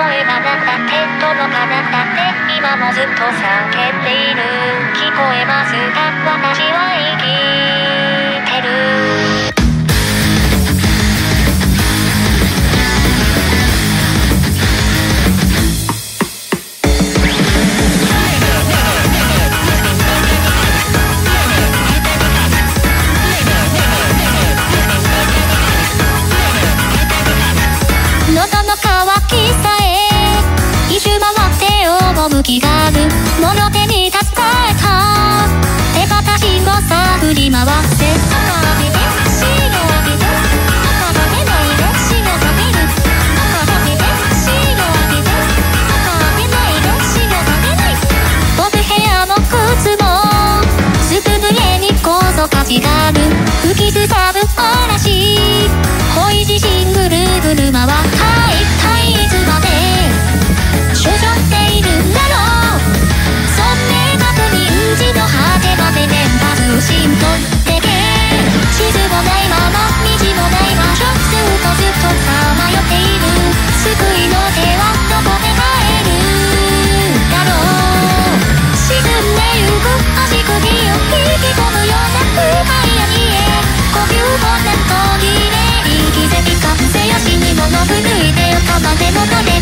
えなかったペットのだったって今もずっと叫んでいる。聞こえますか私は生きがもの手に助かた手形をさ振り回せ。こで